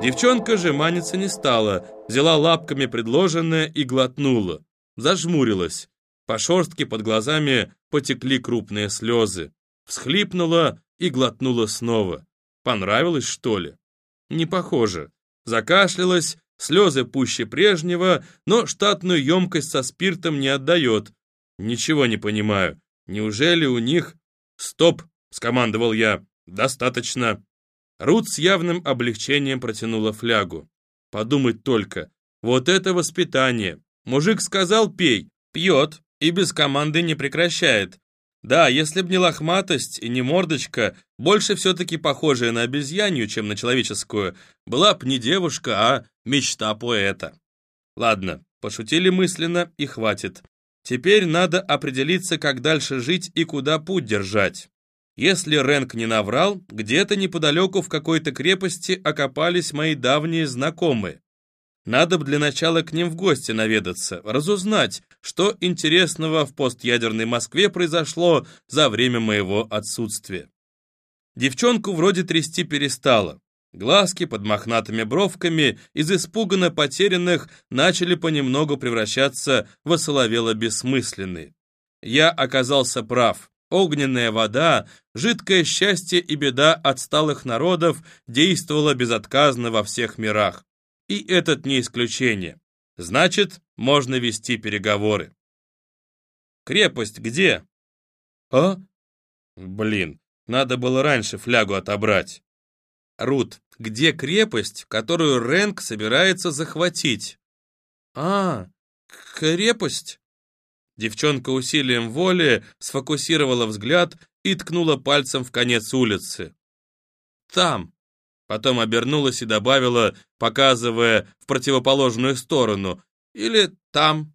Девчонка же маниться не стала, взяла лапками предложенное и глотнула. Зажмурилась. По шорстке под глазами потекли крупные слезы. Всхлипнула и глотнула снова. Понравилось, что ли? Не похоже. Закашлялась, слезы пуще прежнего, но штатную емкость со спиртом не отдает. Ничего не понимаю. Неужели у них... «Стоп!» — скомандовал я. «Достаточно!» Рут с явным облегчением протянула флягу. Подумать только. Вот это воспитание. Мужик сказал «пей», пьет и без команды не прекращает. Да, если б не лохматость и не мордочка, больше все-таки похожая на обезьянью, чем на человеческую, была б не девушка, а мечта поэта. Ладно, пошутили мысленно и хватит. Теперь надо определиться, как дальше жить и куда путь держать. Если Рэнк не наврал, где-то неподалеку в какой-то крепости окопались мои давние знакомые. Надо бы для начала к ним в гости наведаться, разузнать, что интересного в постядерной Москве произошло за время моего отсутствия. Девчонку вроде трясти перестала. Глазки под мохнатыми бровками из испуганно потерянных начали понемногу превращаться в осоловело бессмысленные. Я оказался прав. Огненная вода, жидкое счастье и беда отсталых народов действовала безотказно во всех мирах. И этот не исключение. Значит, можно вести переговоры. Крепость где? А? Блин, надо было раньше флягу отобрать. Рут, где крепость, которую Рэнк собирается захватить? А, крепость? Девчонка усилием воли сфокусировала взгляд и ткнула пальцем в конец улицы. Там. Потом обернулась и добавила, показывая в противоположную сторону. Или там.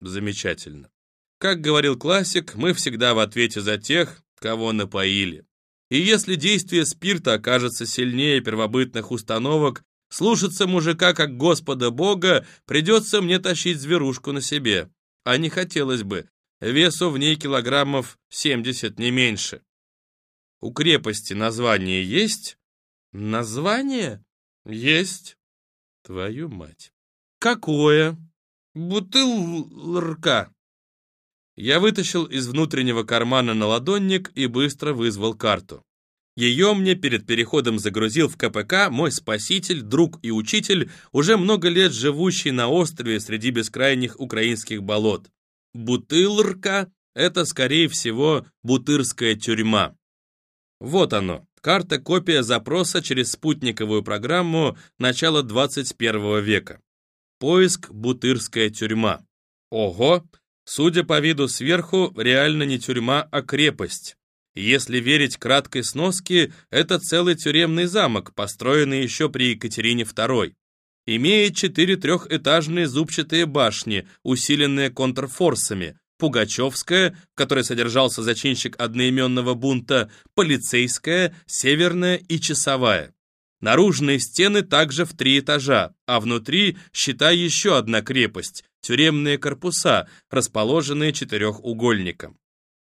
Замечательно. Как говорил классик, мы всегда в ответе за тех, кого напоили. И если действие спирта окажется сильнее первобытных установок, слушаться мужика как Господа Бога придется мне тащить зверушку на себе. А не хотелось бы. Весу в ней килограммов 70, не меньше. У крепости название есть? Название? Есть. Твою мать. Какое? Бутылка. Я вытащил из внутреннего кармана наладонник и быстро вызвал карту. Ее мне перед переходом загрузил в КПК мой спаситель, друг и учитель, уже много лет живущий на острове среди бескрайних украинских болот. Бутылрка — это, скорее всего, бутырская тюрьма. Вот оно, карта-копия запроса через спутниковую программу начала 21 века. Поиск «Бутырская тюрьма». Ого! Судя по виду сверху, реально не тюрьма, а крепость. Если верить краткой сноске, это целый тюремный замок, построенный еще при Екатерине II. Имеет четыре трехэтажные зубчатые башни, усиленные контрфорсами, Пугачевская, в которой содержался зачинщик одноименного бунта, полицейская, северная и часовая. Наружные стены также в три этажа, а внутри, считай, еще одна крепость, тюремные корпуса, расположенные четырехугольником.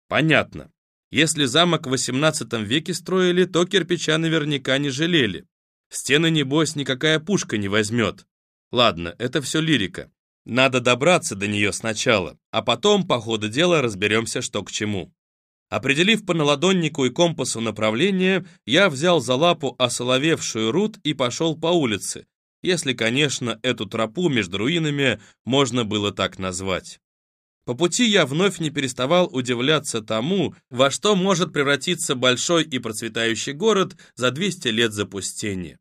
Понятно. Если замок в XVIII веке строили, то кирпича наверняка не жалели. Стены, небось, никакая пушка не возьмет. Ладно, это все лирика. Надо добраться до нее сначала, а потом, по ходу дела, разберемся, что к чему. Определив по наладоннику и компасу направление, я взял за лапу осоловевшую Рут и пошел по улице, если, конечно, эту тропу между руинами можно было так назвать. По пути я вновь не переставал удивляться тому, во что может превратиться большой и процветающий город за 200 лет запустения.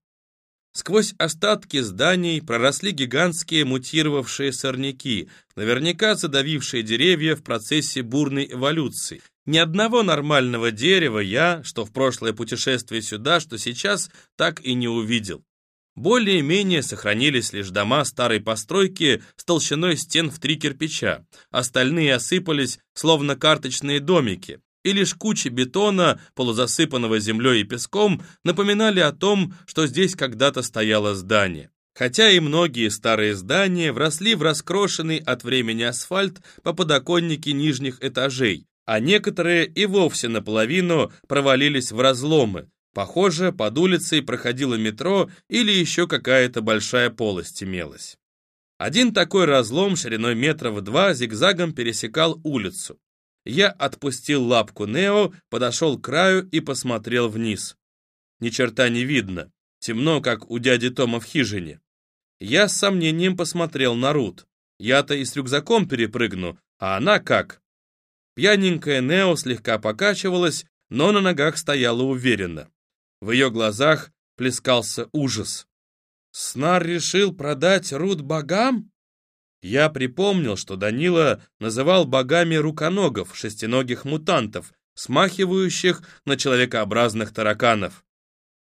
Сквозь остатки зданий проросли гигантские мутировавшие сорняки, наверняка задавившие деревья в процессе бурной эволюции. Ни одного нормального дерева я, что в прошлое путешествие сюда, что сейчас, так и не увидел. Более-менее сохранились лишь дома старой постройки с толщиной стен в три кирпича, остальные осыпались, словно карточные домики, и лишь кучи бетона, полузасыпанного землей и песком, напоминали о том, что здесь когда-то стояло здание. Хотя и многие старые здания вросли в раскрошенный от времени асфальт по подоконнике нижних этажей, а некоторые и вовсе наполовину провалились в разломы, Похоже, под улицей проходило метро или еще какая-то большая полость имелась. Один такой разлом шириной метров два зигзагом пересекал улицу. Я отпустил лапку Нео, подошел к краю и посмотрел вниз. Ни черта не видно, темно, как у дяди Тома в хижине. Я с сомнением посмотрел на Рут. Я-то и с рюкзаком перепрыгну, а она как? Пьяненькая Нео слегка покачивалась, но на ногах стояла уверенно. В ее глазах плескался ужас. Снар решил продать Рут богам? Я припомнил, что Данила называл богами руконогов, шестиногих мутантов, смахивающих на человекообразных тараканов.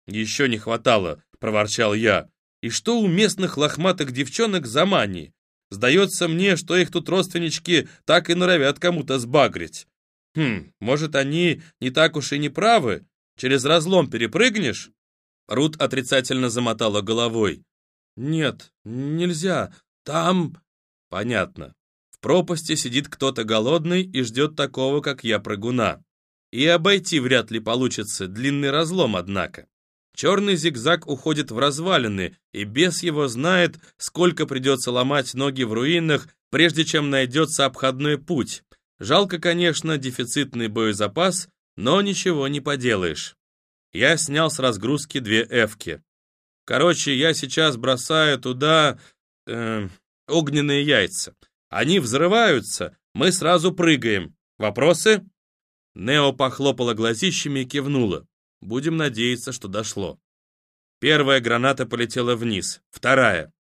«Еще не хватало», — проворчал я. «И что у местных лохматых девчонок за мани? Сдается мне, что их тут родственнички так и норовят кому-то сбагрить. Хм, может, они не так уж и не правы? Через разлом перепрыгнешь?» Рут отрицательно замотала головой. «Нет, нельзя. Там...» «Понятно. В пропасти сидит кто-то голодный и ждет такого, как я, прыгуна. И обойти вряд ли получится, длинный разлом, однако. Черный зигзаг уходит в развалины, и бес его знает, сколько придется ломать ноги в руинах, прежде чем найдется обходной путь. Жалко, конечно, дефицитный боезапас, но ничего не поделаешь. Я снял с разгрузки две эвки. Короче, я сейчас бросаю туда... Э, огненные яйца. Они взрываются, мы сразу прыгаем. Вопросы?» Нео похлопала глазищами и кивнула. Будем надеяться, что дошло. Первая граната полетела вниз, вторая.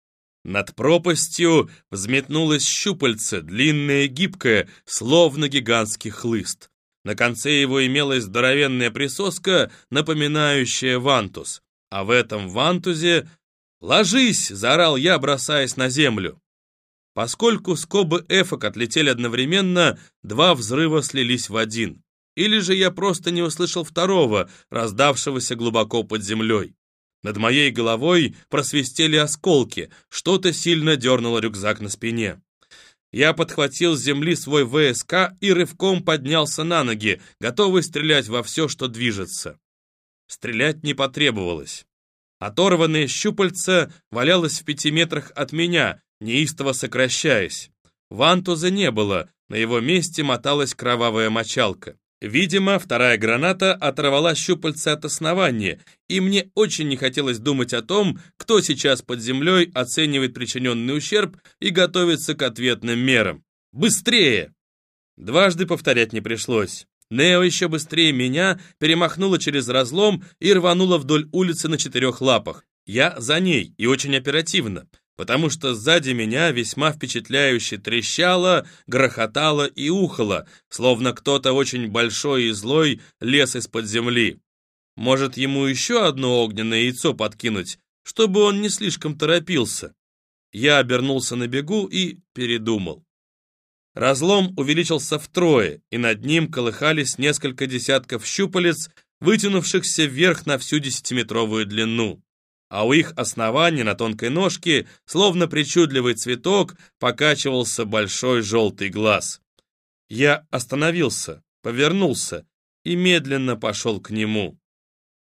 Над пропастью взметнулось щупальце, длинное и гибкое, словно гигантский хлыст. На конце его имелась здоровенная присоска, напоминающая вантус. А в этом вантузе... «Ложись!» — заорал я, бросаясь на землю. Поскольку скобы эфок отлетели одновременно, два взрыва слились в один. Или же я просто не услышал второго, раздавшегося глубоко под землей. Над моей головой просвистели осколки, что-то сильно дернуло рюкзак на спине. Я подхватил с земли свой ВСК и рывком поднялся на ноги, готовый стрелять во все, что движется. Стрелять не потребовалось. Оторванное щупальце валялось в пяти метрах от меня, неистово сокращаясь. Вантуза не было, на его месте моталась кровавая мочалка. Видимо, вторая граната оторвала щупальца от основания, и мне очень не хотелось думать о том, кто сейчас под землей оценивает причиненный ущерб и готовится к ответным мерам. Быстрее! Дважды повторять не пришлось. Нео еще быстрее меня перемахнула через разлом и рванула вдоль улицы на четырех лапах. Я за ней и очень оперативно потому что сзади меня весьма впечатляюще трещало, грохотало и ухало, словно кто-то очень большой и злой лез из-под земли. Может, ему еще одно огненное яйцо подкинуть, чтобы он не слишком торопился? Я обернулся на бегу и передумал. Разлом увеличился втрое, и над ним колыхались несколько десятков щупалец, вытянувшихся вверх на всю десятиметровую длину а у их основания на тонкой ножке, словно причудливый цветок, покачивался большой желтый глаз. Я остановился, повернулся и медленно пошел к нему.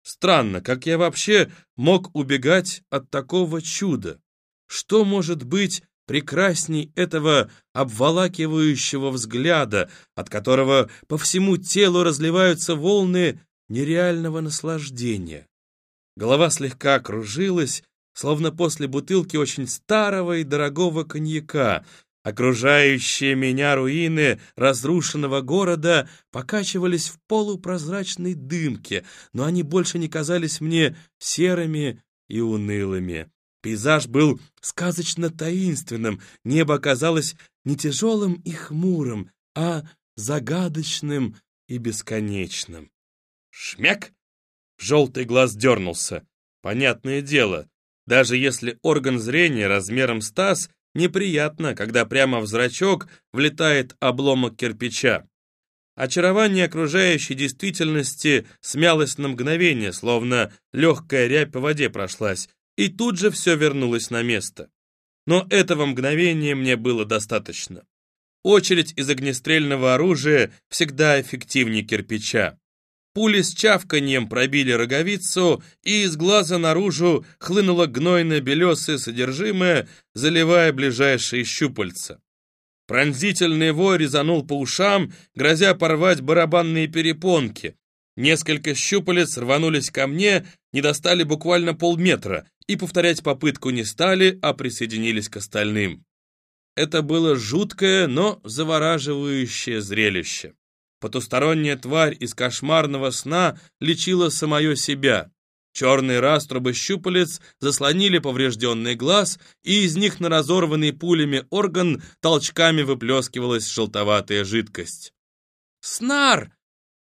Странно, как я вообще мог убегать от такого чуда? Что может быть прекрасней этого обволакивающего взгляда, от которого по всему телу разливаются волны нереального наслаждения? Голова слегка кружилась, словно после бутылки очень старого и дорогого коньяка. Окружающие меня руины разрушенного города покачивались в полупрозрачной дымке, но они больше не казались мне серыми и унылыми. Пейзаж был сказочно таинственным, небо казалось не тяжелым и хмурым, а загадочным и бесконечным. Шмяк! Желтый глаз дернулся. Понятное дело, даже если орган зрения размером с таз, неприятно, когда прямо в зрачок влетает обломок кирпича. Очарование окружающей действительности смялось на мгновение, словно легкая рябь по воде прошлась, и тут же все вернулось на место. Но этого мгновения мне было достаточно. Очередь из огнестрельного оружия всегда эффективнее кирпича. Пули с чавканьем пробили роговицу, и из глаза наружу хлынуло гнойно-белесое содержимое, заливая ближайшие щупальца. Пронзительный вой резанул по ушам, грозя порвать барабанные перепонки. Несколько щупалец рванулись ко мне, не достали буквально полметра, и повторять попытку не стали, а присоединились к остальным. Это было жуткое, но завораживающее зрелище. Потусторонняя тварь из кошмарного сна лечила самое себя. Черные раструбы щупалец заслонили поврежденный глаз, и из них на разорванный пулями орган толчками выплескивалась желтоватая жидкость. «Снар!»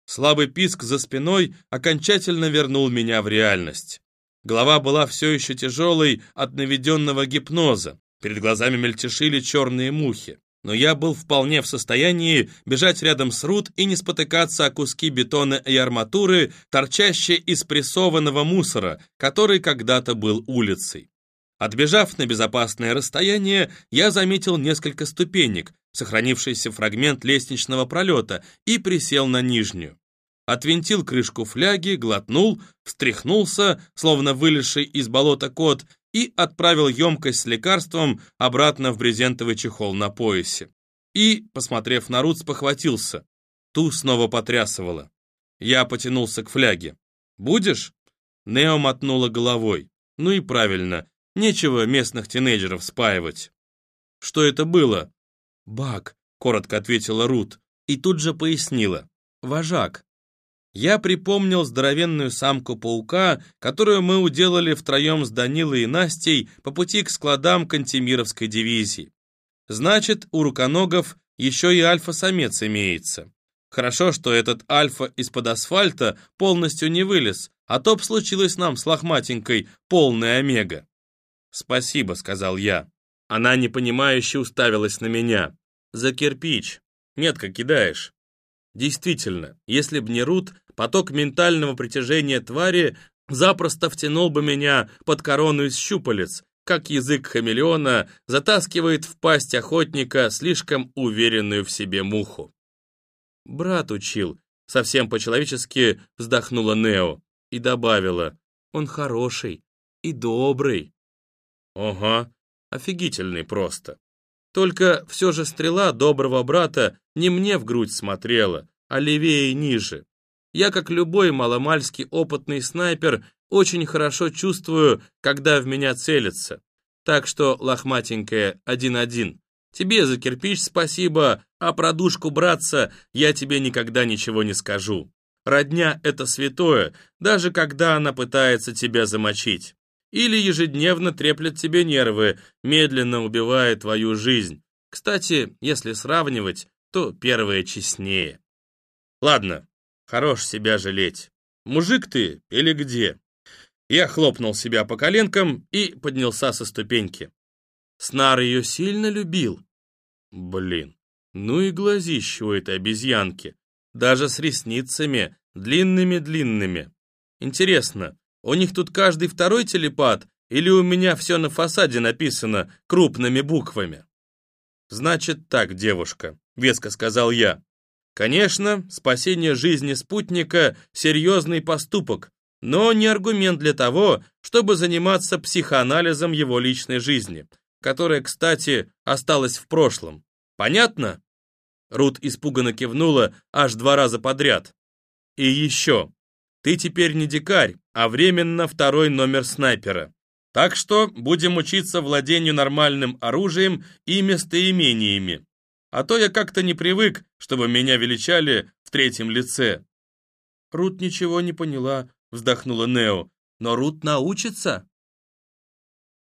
Слабый писк за спиной окончательно вернул меня в реальность. Голова была все еще тяжелой от наведенного гипноза. Перед глазами мельтешили черные мухи. Но я был вполне в состоянии бежать рядом с Рут и не спотыкаться о куски бетона и арматуры, торчащие из прессованного мусора, который когда-то был улицей. Отбежав на безопасное расстояние, я заметил несколько ступенек, сохранившийся фрагмент лестничного пролета, и присел на нижнюю. Отвинтил крышку фляги, глотнул, встряхнулся, словно вылезший из болота кот, и отправил емкость с лекарством обратно в брезентовый чехол на поясе. И, посмотрев на Рут, спохватился. Ту снова потрясывала. Я потянулся к фляге. «Будешь?» Нео мотнула головой. «Ну и правильно. Нечего местных тинейджеров спаивать». «Что это было?» «Бак», — коротко ответила Рут, и тут же пояснила. «Вожак». Я припомнил здоровенную самку паука, которую мы уделали втроем с Данилой и Настей по пути к складам Кантемировской дивизии. Значит, у руконогов еще и альфа-самец имеется. Хорошо, что этот альфа из-под асфальта полностью не вылез, а то б случилось нам с лохматенькой полная омега. «Спасибо», — сказал я. Она непонимающе уставилась на меня. «За кирпич. Метко кидаешь». Действительно, если б не Рут, поток ментального притяжения твари запросто втянул бы меня под корону из щупалец, как язык хамелеона затаскивает в пасть охотника слишком уверенную в себе муху. «Брат учил», — совсем по-человечески вздохнула Нео и добавила, «он хороший и добрый». «Ага, офигительный просто». Только все же стрела доброго брата не мне в грудь смотрела, а левее и ниже. Я, как любой маломальский опытный снайпер, очень хорошо чувствую, когда в меня целятся. Так что, лохматенькая, один-один. Тебе за кирпич спасибо, а про душку братца я тебе никогда ничего не скажу. Родня — это святое, даже когда она пытается тебя замочить или ежедневно треплет тебе нервы, медленно убивая твою жизнь. Кстати, если сравнивать, то первое честнее. Ладно, хорош себя жалеть. Мужик ты или где? Я хлопнул себя по коленкам и поднялся со ступеньки. Снар ее сильно любил. Блин, ну и глазище у этой обезьянки. Даже с ресницами, длинными-длинными. Интересно, у них тут каждый второй телепат, или у меня все на фасаде написано крупными буквами?» «Значит так, девушка», — веско сказал я. «Конечно, спасение жизни спутника — серьезный поступок, но не аргумент для того, чтобы заниматься психоанализом его личной жизни, которая, кстати, осталась в прошлом. Понятно?» Рут испуганно кивнула аж два раза подряд. «И еще. Ты теперь не дикарь, а временно второй номер снайпера. Так что будем учиться владению нормальным оружием и местоимениями. А то я как-то не привык, чтобы меня величали в третьем лице». Рут ничего не поняла, вздохнула Нео. «Но Рут научится?»